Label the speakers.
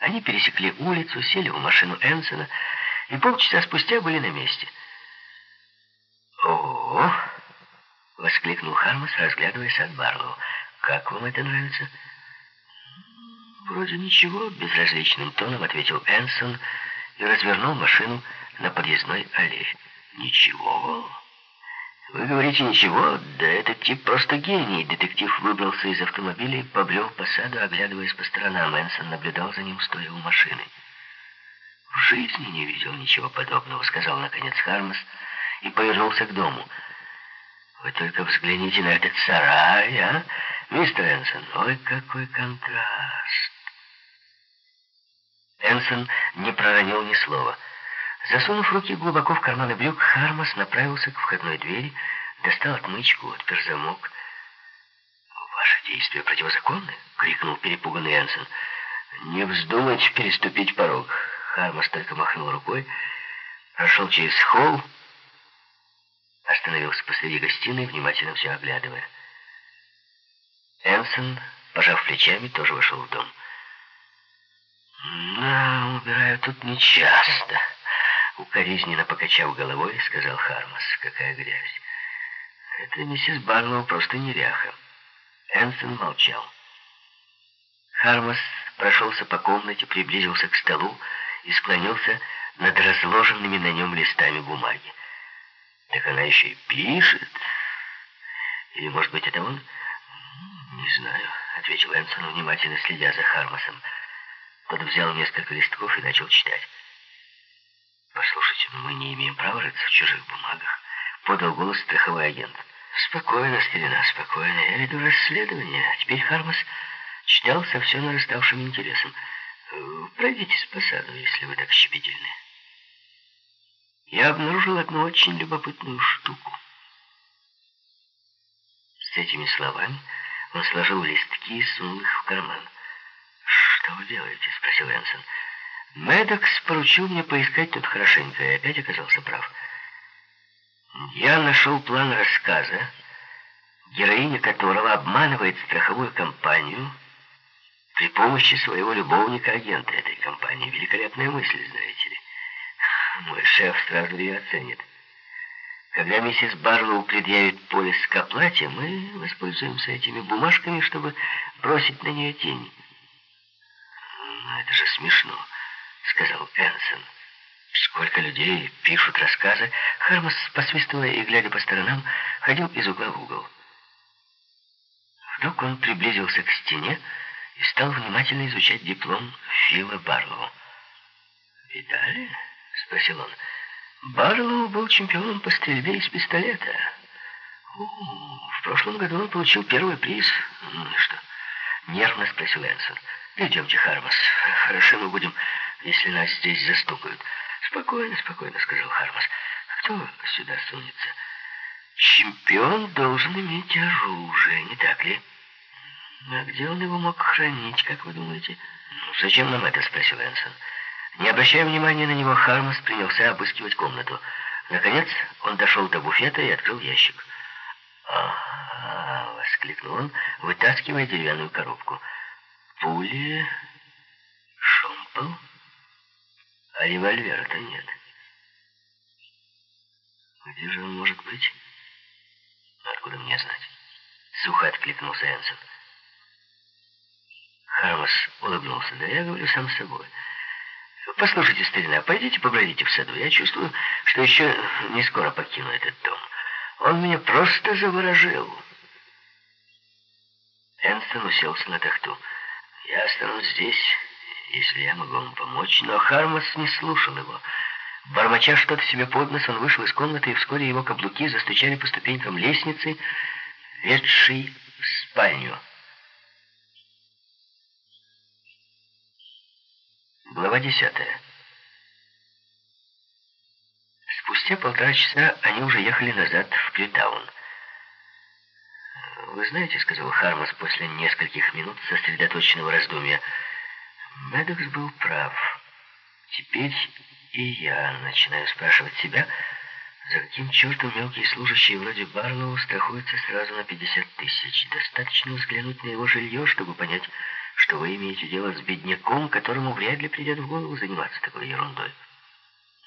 Speaker 1: Они пересекли улицу, сели в машину Энсона и полчаса спустя были на месте. «Ого!» — воскликнул Хармас, разглядывая сад Барлоу. «Как вам это нравится?» «Вроде ничего», — безразличным тоном ответил Энсон и развернул машину на подъездной аллее. «Ничего?» «Вы говорите ничего? Да этот тип просто гений!» Детектив выбрался из автомобиля и побрел по саду, оглядываясь по сторонам. Энсон наблюдал за ним, стоя у машины. «В жизни не видел ничего подобного», — сказал наконец Хармас и повернулся к дому. «Вы только взгляните на этот сарай, а, мистер Энсон? Ой, какой контраст!» Энсон не проронил ни слова. Засунув руки глубоко в карманы брюк, Хармас направился к входной двери, достал отмычку, отпер замок. «Ваши действия противозаконны?» — крикнул перепуганный Энсон. «Не вздумайте переступить порог!» Хармас только махнул рукой, прошел через холл, остановился посреди гостиной, внимательно все оглядывая. Энсон, пожав плечами, тоже вошел в дом. «Да, убираю тут нечасто», — укоризненно покачав головой, сказал Хармас. «Какая грязь! Это миссис Барлоу просто неряха». Энсон молчал. Хармас прошелся по комнате, приблизился к столу и склонился над разложенными на нем листами бумаги. «Так она еще и пишет. Или, может быть, это он?» «Не знаю», — ответил Энсон, внимательно следя за Хармасом. Тот взял несколько листков и начал читать. «Послушайте, мы не имеем права рыться в чужих бумагах», — подал голос страховой агент. «Спокойно, старина, спокойно. Я веду расследование. А теперь Хармас читал со все нараставшим интересом. Пройдитесь по саду, если вы так щепетильны. Я обнаружил одну очень любопытную штуку». С этими словами он сложил листки и сунул их в карман. «Что вы делаете?» — спросил Энсон. Медокс поручил мне поискать тут хорошенько, и опять оказался прав. Я нашел план рассказа, героиня которого обманывает страховую компанию при помощи своего любовника-агента этой компании. Великолепная мысль, знаете ли. Мой шеф сразу ее оценит. Когда миссис Барлоу предъявит полис к оплате, мы воспользуемся этими бумажками, чтобы бросить на нее тень. «Но это же смешно», — сказал Энсон. Сколько людей пишут рассказы. Хармас, посвистывая и глядя по сторонам, ходил из угла в угол. Вдруг он приблизился к стене и стал внимательно изучать диплом Фила Барлоу. «Видали?» — спросил он. «Барлоу был чемпионом по стрельбе из пистолета. У в прошлом году он получил первый приз. Ну что?» — нервно спросил Энсон. «Идемте, Хармас. Хорошо мы будем, если нас здесь застукают». «Спокойно, спокойно», — сказал Хармас. «Кто сюда сунется?» «Чемпион должен иметь оружие, не так ли?» «А где он его мог хранить, как вы думаете?» «Ну, зачем нам это?» — спросил Энсон. Не обращая внимания на него, Хармас принялся обыскивать комнату. Наконец он дошел до буфета и открыл ящик. «Ага!» — воскликнул он, вытаскивая деревянную коробку пули, шомпол, а револьвера-то нет. Где же он может быть? Откуда мне знать? Сухо откликнулся Энсон. Хармас улыбнулся. Да я говорю сам с собой. Послушайте, старина, пойдите побродите в саду. Я чувствую, что еще не скоро покину этот дом. Он меня просто заворожил. Энсон уселся на тахту. Я останусь здесь, если я могу вам помочь. Но Хармас не слушал его. Бормоча что-то себе под нос, он вышел из комнаты, и вскоре его каблуки застучали по ступенькам лестницы, ведшей в спальню. Глава десятая. Спустя полтора часа они уже ехали назад в Клютаун. «Вы знаете, — сказал Хармас после нескольких минут сосредоточенного раздумья, — Медокс был прав. Теперь и я начинаю спрашивать себя, за каким чертом мелкие служащие вроде Барлоу страхуются сразу на 50 тысяч. Достаточно взглянуть на его жилье, чтобы понять, что вы имеете дело с бедняком, которому вряд ли придет в голову заниматься такой ерундой.